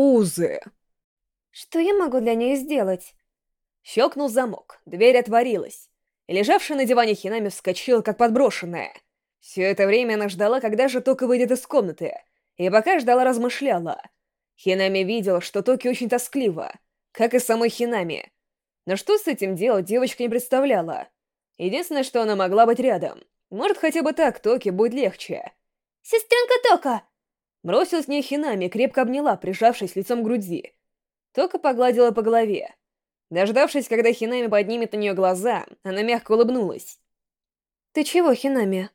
Узы. Что я могу для нее сделать? Щелкнул замок, дверь отворилась. И лежавшая на диване Хинами вскочила, как подброшенная. Все это время она ждала, когда же Тока выйдет из комнаты. И пока ждала, размышляла. Хинами видела, что Токи очень тоскливо, как и самой Хинами. Но что с этим делать, девочка не представляла. Единственное, что она могла быть рядом. Может, хотя бы так Токи будет легче. «Сестренка Тока!» Бросилась в ней Хинами, крепко обняла, прижавшись лицом к груди. Тока погладила по голове. Дождавшись, когда Хинами поднимет на нее глаза, она мягко улыбнулась. «Ты чего, Хинами?»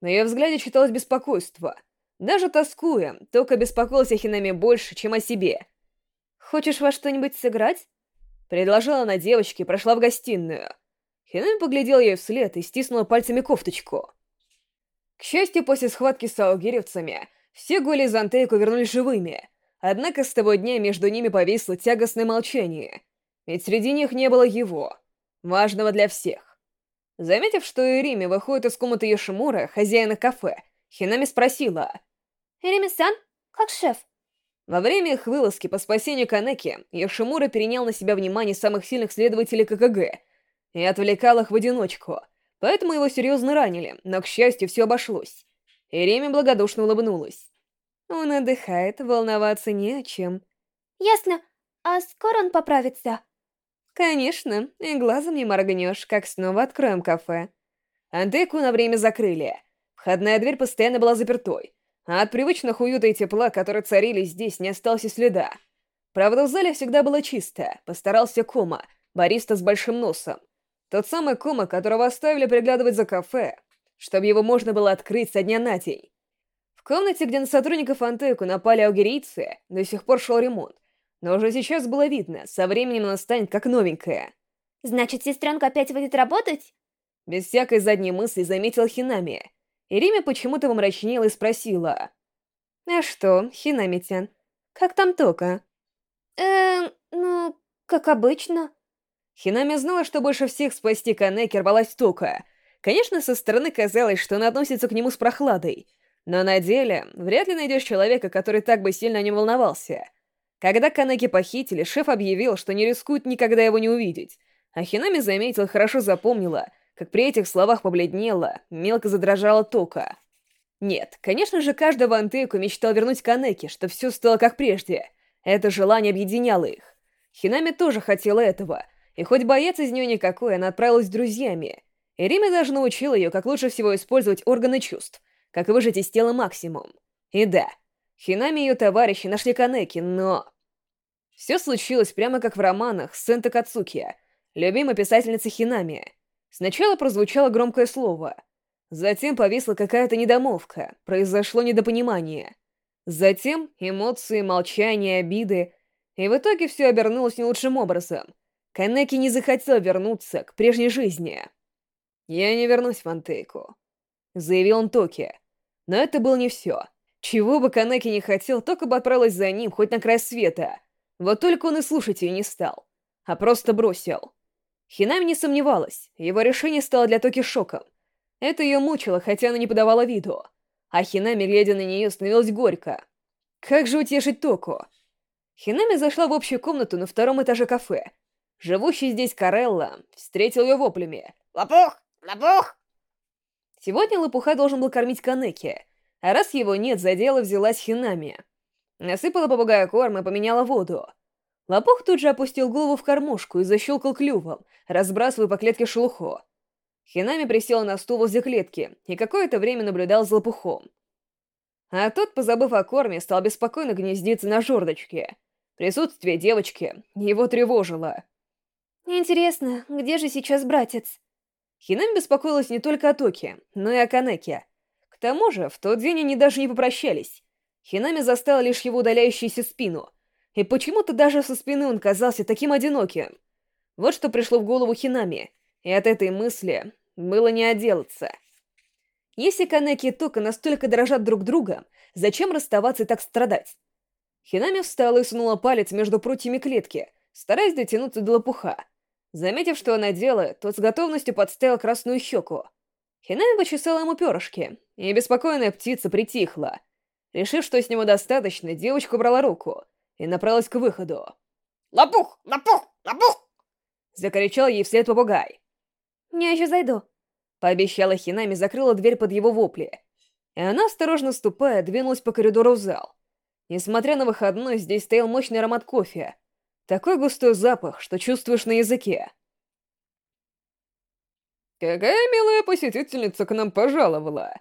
На ее взгляде читалось беспокойство. Даже тоскуя, Тока беспокоилась о Хинами больше, чем о себе. «Хочешь во что-нибудь сыграть?» Предложила она девочке и прошла в гостиную. Хинами поглядела ей вслед и стиснула пальцами кофточку. К счастью, после схватки с аугиревцами, все Голи и Зантейку вернулись живыми, однако с того дня между ними повисло тягостное молчание, ведь среди них не было его, важного для всех. Заметив, что Ирими выходит из комнаты Йошимура, хозяина кафе, Хинами спросила. «Ирими-сан, как шеф?» Во время их вылазки по спасению Канеки, Йошимура перенял на себя внимание самых сильных следователей ККГ и отвлекал их в одиночку, поэтому его серьезно ранили, но, к счастью, все обошлось. Иреми благодушно улыбнулась. Он отдыхает, волноваться не о чем. «Ясно. А скоро он поправится?» «Конечно, и глазом не моргнешь, как снова откроем кафе». Антеку на время закрыли. Входная дверь постоянно была запертой, а от привычных уюта и тепла, которые царили здесь, не осталось и следа. Правда, в зале всегда было чисто, постарался Кома, бариста с большим носом. Тот самый Кома, которого оставили приглядывать за кафе, чтобы его можно было открыть со дня на день. В комнате, где на сотрудников Антеку напали аугерийцы, до сих пор шел ремонт, но уже сейчас было видно, со временем она станет как новенькая. «Значит, сестренка опять выйдет работать?» Без всякой задней мысли заметила Хинами. И Риме почему-то помрачнела и спросила. «А что, Хинамитян, как там Тока?» «Эм, ну, как обычно». Хинами знала, что больше всех спасти Канеки рвалась Тока. Конечно, со стороны казалось, что она относится к нему с прохладой. Но на деле, вряд ли найдешь человека, который так бы сильно о нем волновался. Когда Канеки похитили, шеф объявил, что не рискует никогда его не увидеть. А Хинами заметила хорошо запомнила, как при этих словах побледнела, мелко задрожала Тока. Нет, конечно же, каждый в Антейку мечтал вернуть Канеки, чтобы все стало как прежде. Это желание объединяло их. Хинами тоже хотела этого, и хоть боец из нее никакой, она отправилась с друзьями. И Риме даже научила ее, как лучше всего использовать органы чувств, как выжать из тела максимум. И да, Хинами и ее товарищи нашли Канеки, но... Все случилось прямо как в романах Сента Кацуки, любимой писательницы Хинами. Сначала прозвучало громкое слово. Затем повисла какая-то недомовка, произошло недопонимание. Затем эмоции, молчание, обиды. И в итоге все обернулось не лучшим образом. Канеки не захотел вернуться к прежней жизни. «Я не вернусь в Антейку», — заявил он Токи. Но это было не все. Чего бы Канеки не хотел, только бы отправилась за ним хоть на край света. Вот только он и слушать ее не стал, а просто бросил. Хинами не сомневалась, его решение стало для Токи шоком. Это ее мучило, хотя она не подавала виду. А Хинами, глядя на нее, становилась горько. Как же утешить Току? Хинами зашла в общую комнату на втором этаже кафе. Живущий здесь Карелла встретил ее воплями. «Лопух! Лопух!» Сегодня Лопуха должен был кормить Канеки, а раз его нет, за дело взялась Хинами. Насыпала попугая корм и поменяла воду. Лопух тут же опустил голову в кормушку и защелкал клювом, разбрасывая по клетке шелуху. Хинами присел на стул возле клетки и какое-то время наблюдал за лопухом. А тот, позабыв о корме, стал беспокойно гнездиться на жердочке. Присутствие девочки его тревожило. «Интересно, где же сейчас братец?» Хинами беспокоилась не только о Токе, но и о Канеке. К тому же, в тот день они даже не попрощались. Хинами застала лишь его удаляющуюся спину, и почему-то даже со спины он казался таким одиноким. Вот что пришло в голову Хинами, и от этой мысли было не отделаться. Если Канеки и Тока настолько дорожат друг другом, зачем расставаться и так страдать? Хинами встала и сунула палец между прутьями клетки, стараясь дотянуться до лопуха. Заметив, что она делает, тот с готовностью подставил красную щеку. Хинами почесала ему перышки, и беспокойная птица притихла. Решив, что с него достаточно, девочка убрала руку и направилась к выходу. Лопух! Лопух! Лопух! Закричал ей вслед попугай. Я еще зайду. Пообещала Хинами, закрыла дверь под его вопли. И она, осторожно ступая, двинулась по коридору в зал. Несмотря на выходной, здесь стоял мощный аромат кофе. Такой густой запах, что чувствуешь на языке. «Какая милая посетительница к нам пожаловала!»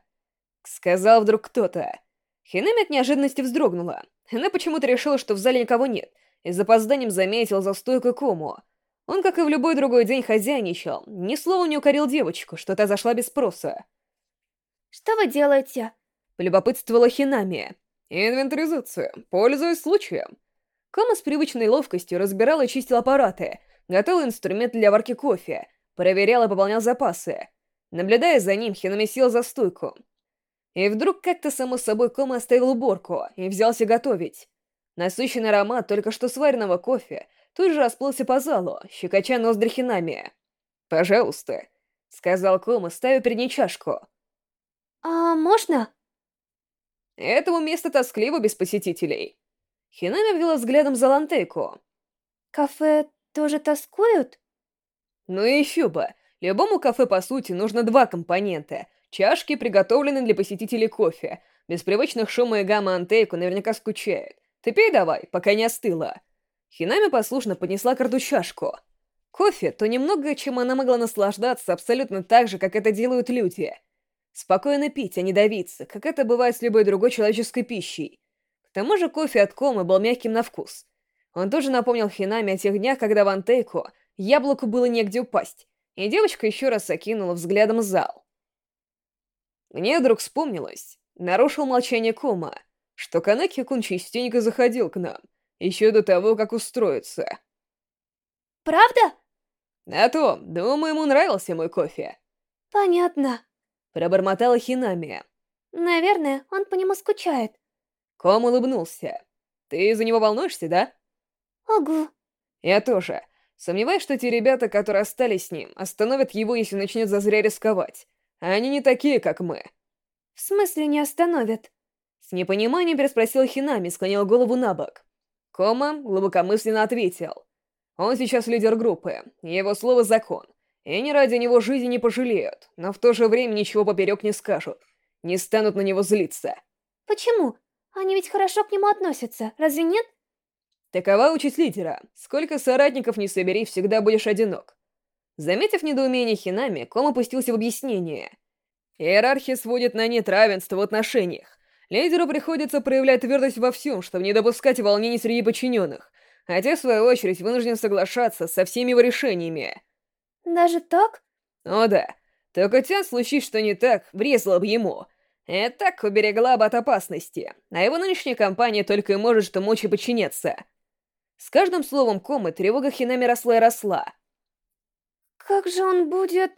Сказал вдруг кто-то. Хинами от неожиданности вздрогнула. Она почему-то решила, что в зале никого нет, и с запозданием заметил за стойкой Кому. Он, как и в любой другой день, хозяйничал, ни слова не укорил девочку, что та зашла без спроса. «Что вы делаете?» — полюбопытствовала Хинами. «Инвентаризацию, пользуясь случаем». Кома с привычной ловкостью разбирал и чистил аппараты, готовил инструмент для варки кофе, проверял и пополнял запасы. Наблюдая за ним, Хинами сел за стойку. И вдруг как-то само собой Кома оставил уборку и взялся готовить. Насыщенный аромат только что сваренного кофе тут же расплылся по залу, щекоча ноздри Хинами. «Пожалуйста», — сказал Кома, ставя перед ней чашку. «А можно?» «Этому место тоскливо без посетителей». Хинами обвела взглядом за лантейку. «Кафе тоже тоскуют?» «Ну и еще бы. Любому кафе, по сути, нужно два компонента. Чашки, приготовленные для посетителей кофе. Без привычных шума и гамма антейку наверняка скучает. Ты пей давай, пока не остыла. Хинами послушно поднесла к рту чашку. Кофе — то немного, чем она могла наслаждаться абсолютно так же, как это делают люди. Спокойно пить, а не давиться, как это бывает с любой другой человеческой пищей. Тому же кофе от Комы был мягким на вкус. Он тоже напомнил Хинами о тех днях, когда в Антейку яблоку было негде упасть, и девочка еще раз окинула взглядом зал. Мне вдруг вспомнилось, нарушил молчание Кома, что Канаки-кун частенько заходил к нам, еще до того, как устроиться. «Правда?» «А то, думаю, ему нравился мой кофе». «Понятно», — пробормотала Хинами. «Наверное, он по нему скучает». Ком улыбнулся. «Ты из-за него волнуешься, да?» «Ого». «Я тоже. Сомневаюсь, что те ребята, которые остались с ним, остановят его, если начнет зазря рисковать. Они не такие, как мы». «В смысле не остановят?» С непониманием переспросил Хинами, склонил голову на бок. Кома глубокомысленно ответил. Он сейчас лидер группы, его слово закон. И они ради него жизни не пожалеют, но в то же время ничего поперек не скажут. Не станут на него злиться. «Почему? Они ведь хорошо к нему относятся, разве нет?» Такова участь лидера. Сколько соратников не собери, всегда будешь одинок. Заметив недоумение Хинами, Ком опустился в объяснение. Иерархия сводит на нет равенство в отношениях. Лидеру приходится проявлять твердость во всем, чтобы не допускать волнений среди подчиненных, а те, в свою очередь, вынуждены соглашаться со всеми его решениями. Даже так? О да. Только Тян, случись что не так, врезала бы ему. Так уберегла бы от опасности, а его нынешняя компания только и может что мочь и подчиняться. С каждым словом комы тревога Хинами росла и росла. Как же он будет...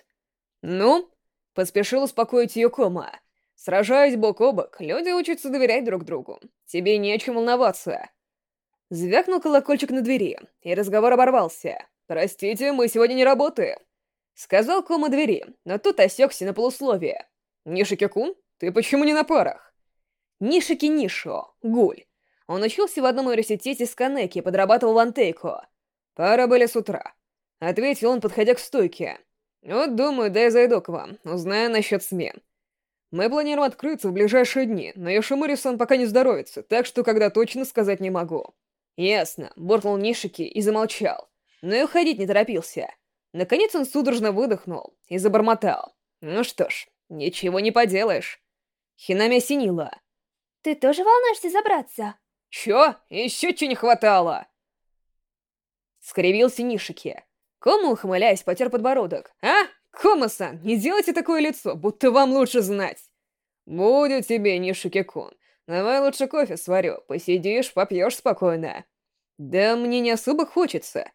Ну, поспешил успокоить ее кома. Сражаясь бок о бок, люди учатся доверять друг другу. Тебе не о чем волноваться. Звякнул колокольчик на двери, и разговор оборвался. «Простите, мы сегодня не работаем», — сказал кома двери, но тут осекся на полусловие. «Нишики-кун, ты почему не на парах?» Нишики Нишо, гуль. Он учился в одном университете с Канеки, подрабатывал в Антейко. Пара были с утра. — ответил он, подходя к стойке. «Вот думаю, да я зайду к вам, узнаю насчет смен. Мы планируем открыться в ближайшие дни, но Йошимури-сан пока не здоровится, так что когда точно сказать не могу». «Ясно», — буркнул Нишики и замолчал. Но и уходить не торопился. Наконец он судорожно выдохнул и забормотал. «Ну что ж, ничего не поделаешь». Хинами осенила. «Ты тоже волнуешься забраться?» «Чё? Еще чего не хватало!» Скривился Нишики. Кома, ухмыляясь, потер подбородок. «А? Кома-сан, не делайте такое лицо, будто вам лучше знать!» «Будет тебе, Нишики-кун. Давай лучше кофе сварю, посидишь, попьешь спокойно». «Да мне не особо хочется».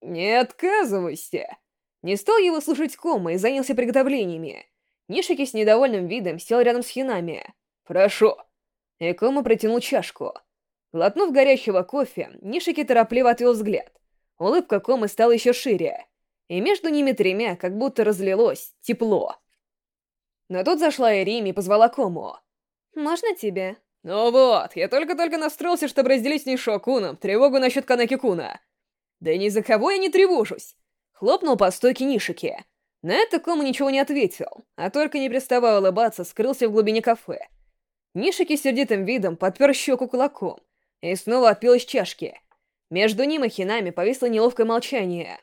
«Не отказывайся!» Не стал его слушать Кома и занялся приготовлениями. Нишики с недовольным видом сел рядом с Хинами. «Прошу». И Кома протянул чашку. Глотнув горячего кофе, Нишики торопливо отвел взгляд. Улыбка Комы стала еще шире, и между ними тремя как будто разлилось тепло. Но тут зашла Эрими и позвала Кому. Можно тебе? Ну вот, я только-только настроился, чтобы разделить с ней Шокуном тревогу насчет Канеки-куна. Да ни за кого я не тревожусь. Хлопнул по стойке Нишики. На это Кома ничего не ответил, а только не переставая улыбаться, скрылся в глубине кафе. Нишики сердитым видом подпер щеку кулаком и снова отпил из чашки. Между ним и Хинами повисло неловкое молчание.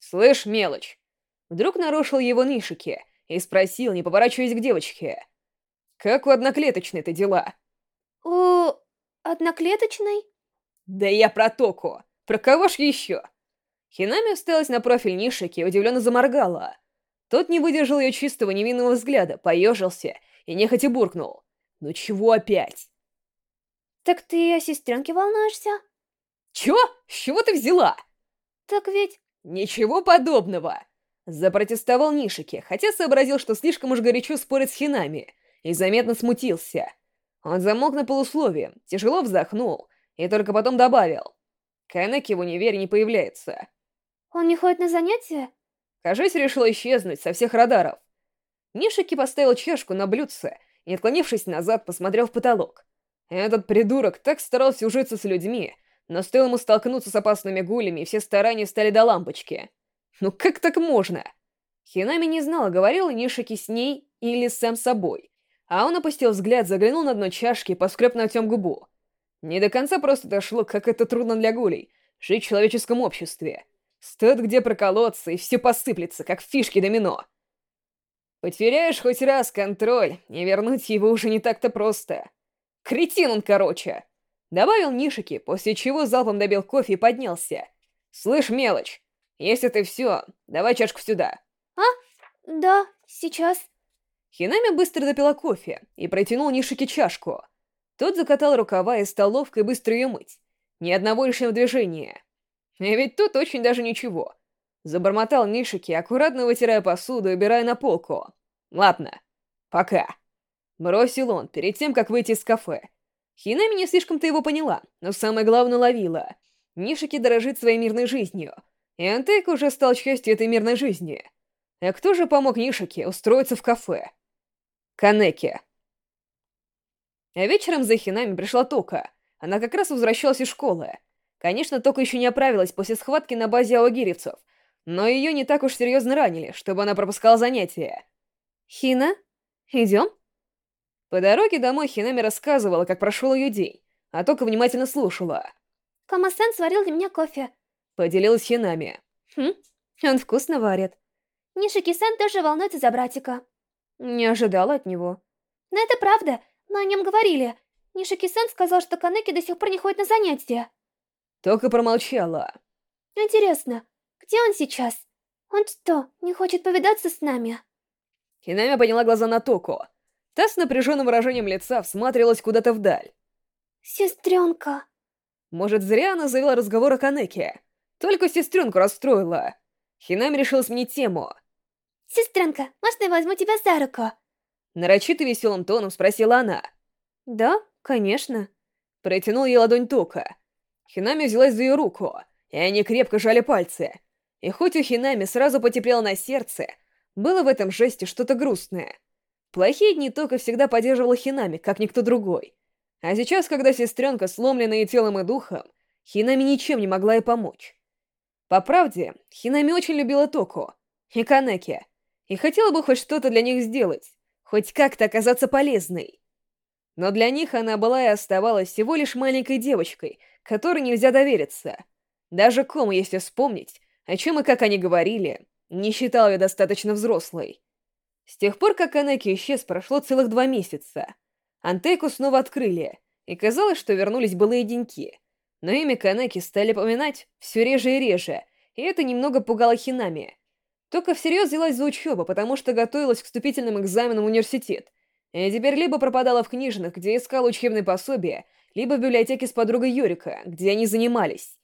«Слышь, мелочь!» Вдруг нарушил его Нишики и спросил, не поворачиваясь к девочке. «Как у одноклеточной-то дела?» «У... одноклеточной?» «Да я про Току. Про кого ж еще?» Хинами уставилась на профиль Нишики и удивленно заморгала. Тот не выдержал ее чистого невинного взгляда, поежился и нехотя буркнул. «Ну чего опять?» «Так ты о сестренке волнуешься?» «Чего? С чего ты взяла?» «Так ведь...» «Ничего подобного!» Запротестовал Нишики, хотя сообразил, что слишком уж горячо спорит с Хинами, и заметно смутился. Он замолк на полусловие, тяжело вздохнул и только потом добавил. Канеки в универе не появляется. Он не ходит на занятия? Кажись, решил исчезнуть со всех радаров. Нишики поставил чашку на блюдце и, отклонившись назад, посмотрел в потолок. Этот придурок так старался ужиться с людьми, но стоило ему столкнуться с опасными гулями, и все старания стали до лампочки. Ну как так можно? Хинами не знала, говорила Нишики с ней или сам собой. А он опустил взгляд, заглянул на дно чашки и поскреб ногтем губу. Не до конца просто дошло, как это трудно для гулей — жить в человеческом обществе. Стоит где проколоться, и все посыплется, как фишки домино. Потеряешь хоть раз контроль, и вернуть его уже не так-то просто. Кретин он, короче. Добавил Нишики, после чего залпом добил кофе и поднялся. «Слышь, мелочь, если ты все, давай чашку сюда». «А? Да, сейчас». Хинами быстро допила кофе и протянул Нишики чашку. Тот закатал рукава и стал ловко и быстро ее мыть. Ни одного лишнего движения. И ведь тут очень даже ничего. Забормотал Нишики, аккуратно вытирая посуду и убирая на полку. «Ладно, пока». Бросил он, перед тем, как выйти из кафе. Хинами не слишком-то его поняла, но самое главное ловила. Нишики дорожит своей мирной жизнью, и Антек уже стал частью этой мирной жизни. А кто же помог Нишике устроиться в кафе? Канеки. А вечером за Хинами пришла Тока. Она как раз возвращалась из школы. Конечно, Тока еще не оправилась после схватки на базе аогиревцев, но ее не так уж серьезно ранили, чтобы она пропускала занятия. «Хина, идем?» По дороге домой Хинами рассказывала, как прошел ее день, а Тока внимательно слушала. «Кама-сан сварил для меня кофе», — поделилась Хинами. «Хм, он вкусно варит». «Нишики-сан тоже волнуется за братика». Не ожидала от него. «Но это правда, мы о нем говорили. Нишики-сан сказал, что Канеки до сих пор не ходит на занятия». Только промолчала. «Интересно, где он сейчас? Он что, не хочет повидаться с нами?» Хинами подняла глаза на Току. Та с напряженным выражением лица всматривалась куда-то вдаль. «Сестренка...» Может, зря она завела разговор о Канеке. Только сестренку расстроила. Хинами решила сменить тему. «Сестренка, можно я возьму тебя за руку?» Нарочито веселым тоном спросила она. «Да, конечно». Протянул ей ладонь Тока. Хинами взялась за ее руку, и они крепко жали пальцы. И хоть у Хинами сразу потеплело на сердце, было в этом жесте что-то грустное. Плохие дни Тока всегда поддерживала Хинами, как никто другой. А сейчас, когда сестренка сломлена и телом, и духом, Хинами ничем не могла ей помочь. По правде, Хинами очень любила Току и Канеки, и хотела бы хоть что-то для них сделать, хоть как-то оказаться полезной. Но для них она была и оставалась всего лишь маленькой девочкой, которой нельзя довериться. Даже Ком, если вспомнить, о чем и как они говорили, не считал ее достаточно взрослой. С тех пор, как Канеки исчез, прошло целых два месяца. Антейку снова открыли, и казалось, что вернулись былые деньки. Но имя Канеки стали поминать все реже и реже, и это немного пугало Хинами. Только всерьез взялась за учебу, потому что готовилась к вступительным экзаменам в университет, и теперь либо пропадала в книжных, где искала учебные пособия, либо в библиотеке с подругой Юрика, где они занимались.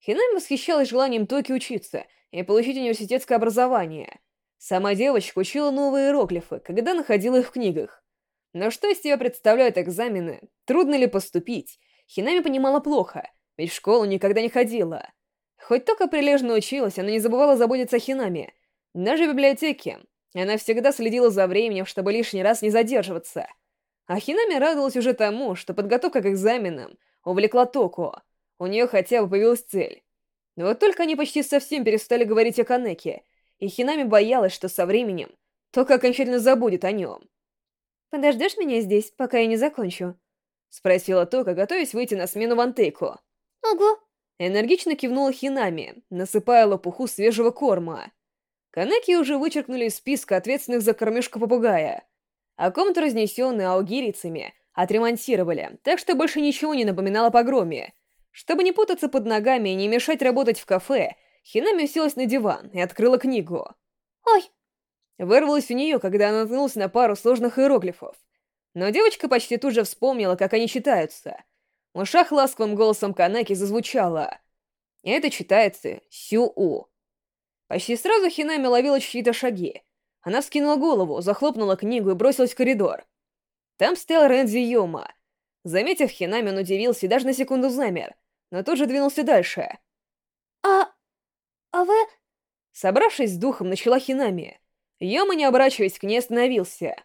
Хинами восхищалась желанием Токи учиться и получить университетское образование. Сама девочка учила новые иероглифы, когда находила их в книгах. Но что из себя представляют экзамены, трудно ли поступить, Хинами понимала плохо, ведь в школу никогда не ходила. Хоть только прилежно училась, она не забывала заботиться о Хинами. Даже в библиотеке она всегда следила за временем, чтобы лишний раз не задерживаться. А Хинами радовалась уже тому, что подготовка к экзаменам увлекла Токо. У нее хотя бы появилась цель. Но вот только они почти совсем перестали говорить о Канеке, и Хинами боялась, что со временем Тока окончательно забудет о нем. «Подождешь меня здесь, пока я не закончу?» — спросила Тока, готовясь выйти на смену Вантейку. «Ого!» Энергично кивнула Хинами, насыпая лопуху свежего корма. Канеки уже вычеркнули из списка ответственных за кормежку попугая, а комнату, разнесенную аугирицами, отремонтировали, так что больше ничего не напоминало погроме. Чтобы не путаться под ногами и не мешать работать в кафе, Хинами уселась на диван и открыла книгу. «Ой!» Вырвалась у нее, когда она наткнулась на пару сложных иероглифов. Но девочка почти тут же вспомнила, как они читаются. В ушах ласковым голосом Канеки зазвучало. Это читается «Сю-У». Почти сразу Хинами ловила чьи-то шаги. Она вскинула голову, захлопнула книгу и бросилась в коридор. Там стоял Рэнзи Йома. Заметив Хинами, он удивился и даже на секунду замер, но тут же двинулся дальше. «А... а вы...» Собравшись с духом, начала Хинами. Йома, не оборачиваясь к ней, остановился.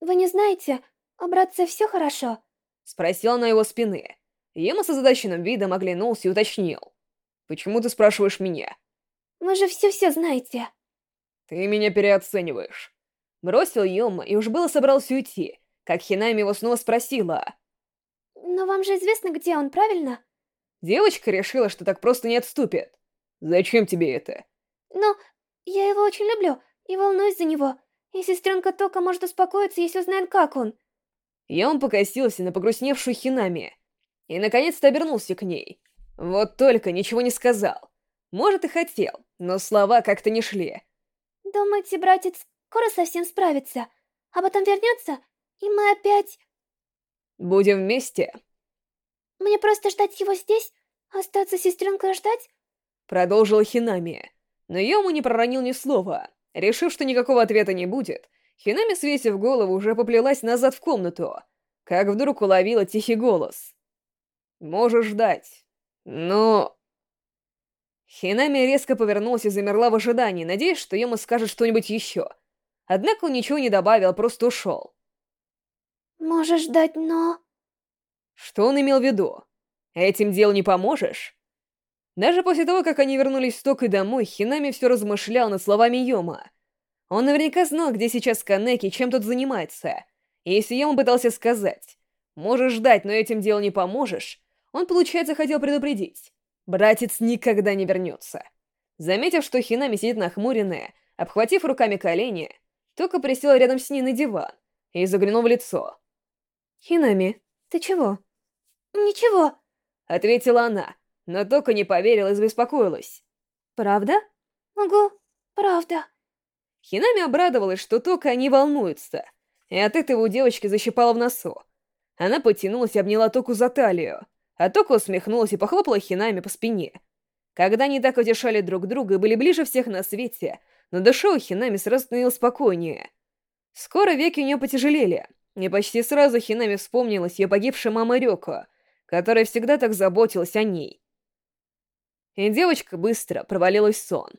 «Вы не знаете, у братца все хорошо?» Спросил на его спины. Йома с озадаченным видом оглянулся и уточнил. «Почему ты спрашиваешь меня?» «Вы же все-все знаете». «Ты меня переоцениваешь». Бросил Йома и уж было собрался уйти, как Хинами его снова спросила. «Но вам же известно, где он, правильно?» Девочка решила, что так просто не отступит. «Зачем тебе это?» «Ну, я его очень люблю и волнуюсь за него. И сестренка Тока может успокоиться, если узнает, как он». Он покосился на погрустневшую Хинами и наконец-то обернулся к ней. Вот только ничего не сказал. Может, и хотел, но слова как-то не шли. «Думаете, братец скоро совсем справится, а потом вернется, и мы опять...» «Будем вместе?» «Мне просто ждать его здесь? Остаться сестренкой ждать?» Продолжила Хинами, но Йому не проронил ни слова. Решив, что никакого ответа не будет, Хинами, свесив голову, уже поплелась назад в комнату, как вдруг уловила тихий голос. «Можешь ждать, но...» Хинами резко повернулась и замерла в ожидании, надеясь, что Йома скажет что-нибудь еще. Однако он ничего не добавил, просто ушел. «Можешь ждать, но...» Что он имел в виду? Этим делу не поможешь? Даже после того, как они вернулись с Токой домой, Хинами все размышлял над словами Йома. Он наверняка знал, где сейчас Канеки и чем тут занимается. И если Йома пытался сказать «Можешь ждать, но этим делу не поможешь», он, получается, хотел предупредить. Братец никогда не вернется. Заметив, что Хинами сидит нахмуренная, обхватив руками колени, Тока присела рядом с ней на диван и заглянул в лицо. «Хинами, ты чего?» «Ничего», — ответила она, но Тока не поверила и забеспокоилась. «Правда?» «Ого, правда». Хинами обрадовалась, что Тока не волнуется, и от этого у девочки защипала в носу. Она потянулась и обняла Току за талию, а Тока усмехнулась и похлопала Хинами по спине. Когда они так утешали друг друга и были ближе всех на свете, на душе у Хинами сразу становилось спокойнее. Скоро веки у нее потяжелели, и почти сразу Хинами вспомнилась ее погибшая мама Рёко, которая всегда так заботилась о ней. И девочка быстро провалилась в сон.